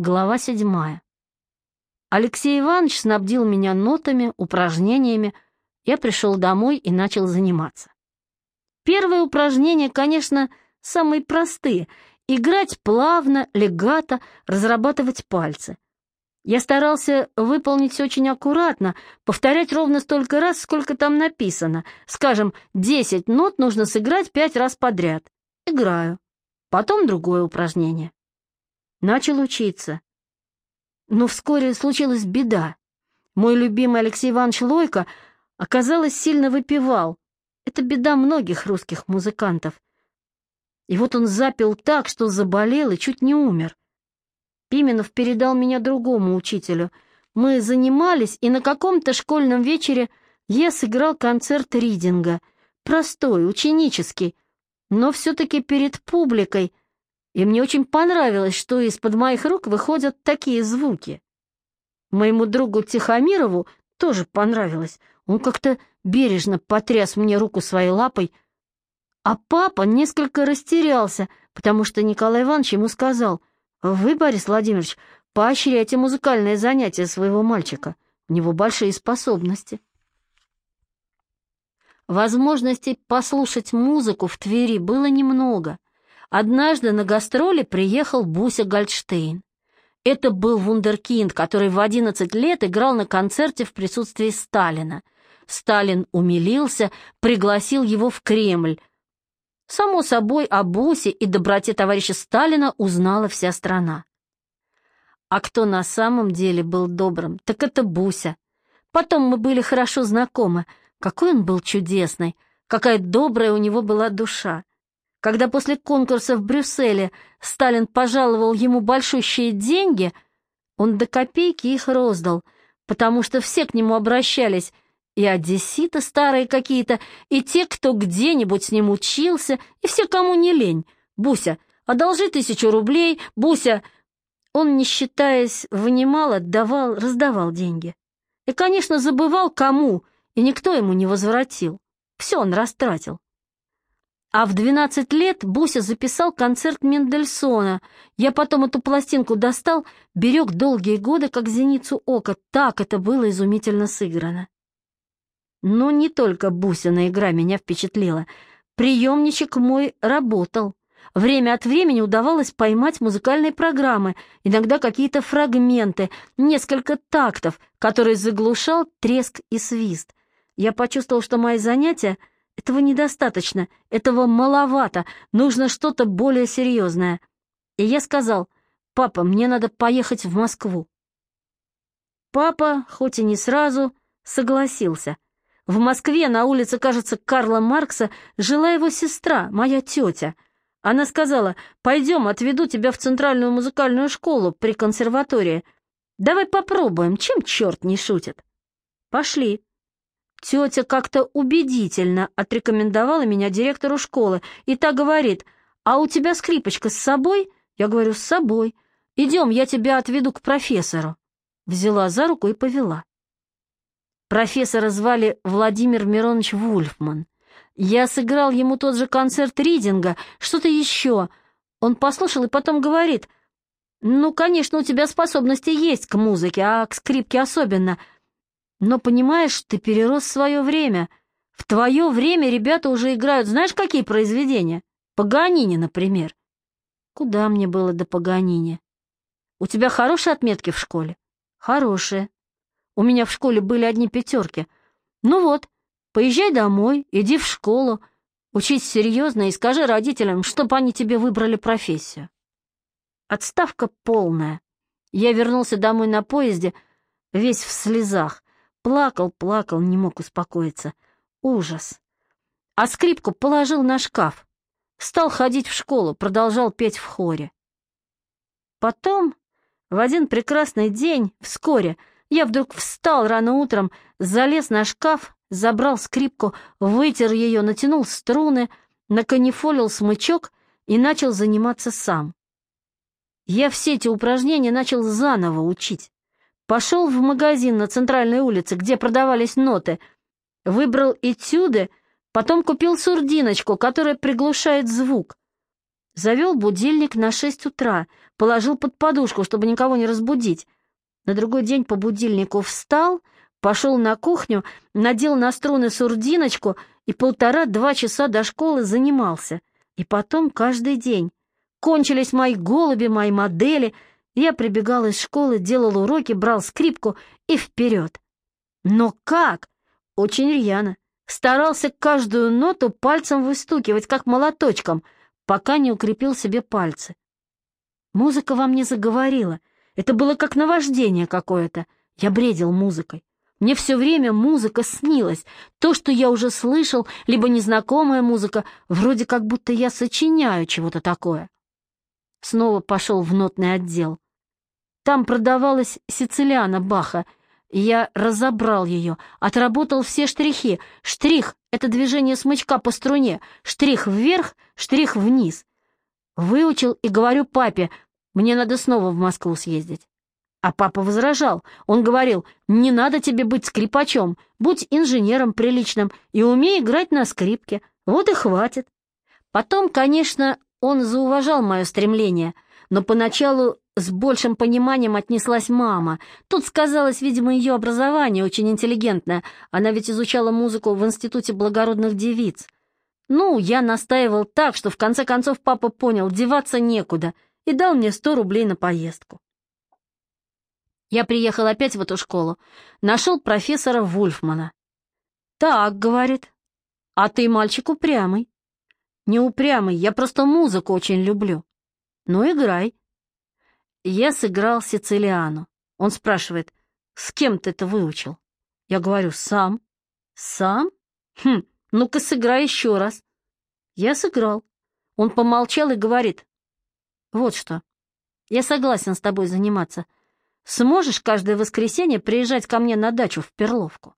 Глава седьмая. Алексей Иванович снабдил меня нотами, упражнениями. Я пришел домой и начал заниматься. Первые упражнения, конечно, самые простые. Играть плавно, легато, разрабатывать пальцы. Я старался выполнить очень аккуратно, повторять ровно столько раз, сколько там написано. Скажем, 10 нот нужно сыграть 5 раз подряд. Играю. Потом другое упражнение. Начал учиться. Но вскоре случилась беда. Мой любимый Алексей Иванович Лойко, оказалось, сильно выпивал. Это беда многих русских музыкантов. И вот он запил так, что заболел и чуть не умер. Пименов передал меня другому учителю. Мы занимались, и на каком-то школьном вечере я сыграл концерт ридинга. Простой, ученический, но все-таки перед публикой — и мне очень понравилось, что из-под моих рук выходят такие звуки. Моему другу Тихомирову тоже понравилось. Он как-то бережно потряс мне руку своей лапой, а папа несколько растерялся, потому что Николай Иванович ему сказал, «Вы, Борис Владимирович, поощряйте музыкальное занятие своего мальчика. У него большие способности». Возможностей послушать музыку в Твери было немного — Однажды на гастроли приехал Буся Гольдштейн. Это был вундеркинд, который в 11 лет играл на концерте в присутствии Сталина. Сталин умилился, пригласил его в Кремль. Само собой, о Бусе и доброте товарища Сталина узнала вся страна. А кто на самом деле был добрым, так это Буся. Потом мы были хорошо знакомы. Какой он был чудесный, какая добрая у него была душа. Когда после конкурса в Брюсселе Сталин пожаловал ему большущие деньги, он до копейки их роздал, потому что все к нему обращались, и одесситы старые какие-то, и те, кто где-нибудь с ним учился, и все, кому не лень. «Буся, одолжи тысячу рублей, Буся!» Он, не считаясь, вынимал, отдавал, раздавал деньги. И, конечно, забывал, кому, и никто ему не возвратил. Все он растратил. А в 12 лет Буся записал концерт Мендельсона. Я потом эту пластинку достал, берег долгие годы, как зеницу ока. Так это было изумительно сыграно. Но не только Бусина игра меня впечатлила. Приемничек мой работал. Время от времени удавалось поймать музыкальные программы, иногда какие-то фрагменты, несколько тактов, которые заглушал треск и свист. Я почувствовал, что мои занятия — этого недостаточно, этого маловато, нужно что-то более серьезное. И я сказал, папа, мне надо поехать в Москву. Папа, хоть и не сразу, согласился. В Москве на улице, кажется, Карла Маркса жила его сестра, моя тетя. Она сказала, пойдем, отведу тебя в Центральную музыкальную школу при консерватории. Давай попробуем, чем черт не шутит. Пошли. Тетя как-то убедительно отрекомендовала меня директору школы, и та говорит, «А у тебя скрипочка с собой?» Я говорю, «С собой. Идем, я тебя отведу к профессору». Взяла за руку и повела. Профессора звали Владимир Миронович Вульфман. Я сыграл ему тот же концерт ридинга, что-то еще. Он послушал и потом говорит, «Ну, конечно, у тебя способности есть к музыке, а к скрипке особенно». Но, понимаешь, ты перерос свое время. В твое время ребята уже играют знаешь, какие произведения? Паганини, например. Куда мне было до Паганини? У тебя хорошие отметки в школе? Хорошие. У меня в школе были одни пятерки. Ну вот, поезжай домой, иди в школу, учись серьезно и скажи родителям, чтобы они тебе выбрали профессию. Отставка полная. Я вернулся домой на поезде, весь в слезах. Плакал, плакал, не мог успокоиться. Ужас. А скрипку положил на шкаф. Стал ходить в школу, продолжал петь в хоре. Потом, в один прекрасный день, вскоре, я вдруг встал рано утром, залез на шкаф, забрал скрипку, вытер ее, натянул струны, наканифолил смычок и начал заниматься сам. Я все эти упражнения начал заново учить. Пошел в магазин на центральной улице, где продавались ноты, выбрал этюды, потом купил сурдиночку, которая приглушает звук. Завел будильник на шесть утра, положил под подушку, чтобы никого не разбудить. На другой день по будильнику встал, пошел на кухню, надел на струны сурдиночку и полтора-два часа до школы занимался. И потом каждый день. Кончились мои голуби, мои модели. Я прибегал из школы, делал уроки, брал скрипку и вперед. Но как? Очень рьяно. Старался каждую ноту пальцем выстукивать, как молоточком, пока не укрепил себе пальцы. Музыка во мне заговорила. Это было как наваждение какое-то. Я бредил музыкой. Мне все время музыка снилась. То, что я уже слышал, либо незнакомая музыка, вроде как будто я сочиняю чего-то такое. Снова пошел в нотный отдел. Там продавалась сицилиана Баха. Я разобрал ее, отработал все штрихи. Штрих — это движение смычка по струне. Штрих вверх, штрих вниз. Выучил и говорю папе, мне надо снова в Москву съездить. А папа возражал. Он говорил, не надо тебе быть скрипачом, будь инженером приличным и умей играть на скрипке. Вот и хватит. Потом, конечно, он зауважал мое стремление, но поначалу с большим пониманием отнеслась мама. Тут сказалось, видимо, ее образование очень интеллигентное. Она ведь изучала музыку в Институте благородных девиц. Ну, я настаивал так, что в конце концов папа понял, деваться некуда, и дал мне сто рублей на поездку. Я приехал опять в эту школу, нашел профессора Вульфмана. «Так», — говорит, — «а ты мальчик упрямый». «Не упрямый, я просто музыку очень люблю». «Ну, играй». Я сыграл Сицилиану. Он спрашивает, «С кем ты это выучил?» Я говорю, «Сам». «Сам? Хм, ну-ка сыграй еще раз». Я сыграл. Он помолчал и говорит, «Вот что, я согласен с тобой заниматься». Сможешь каждое воскресенье приезжать ко мне на дачу в Перловку?»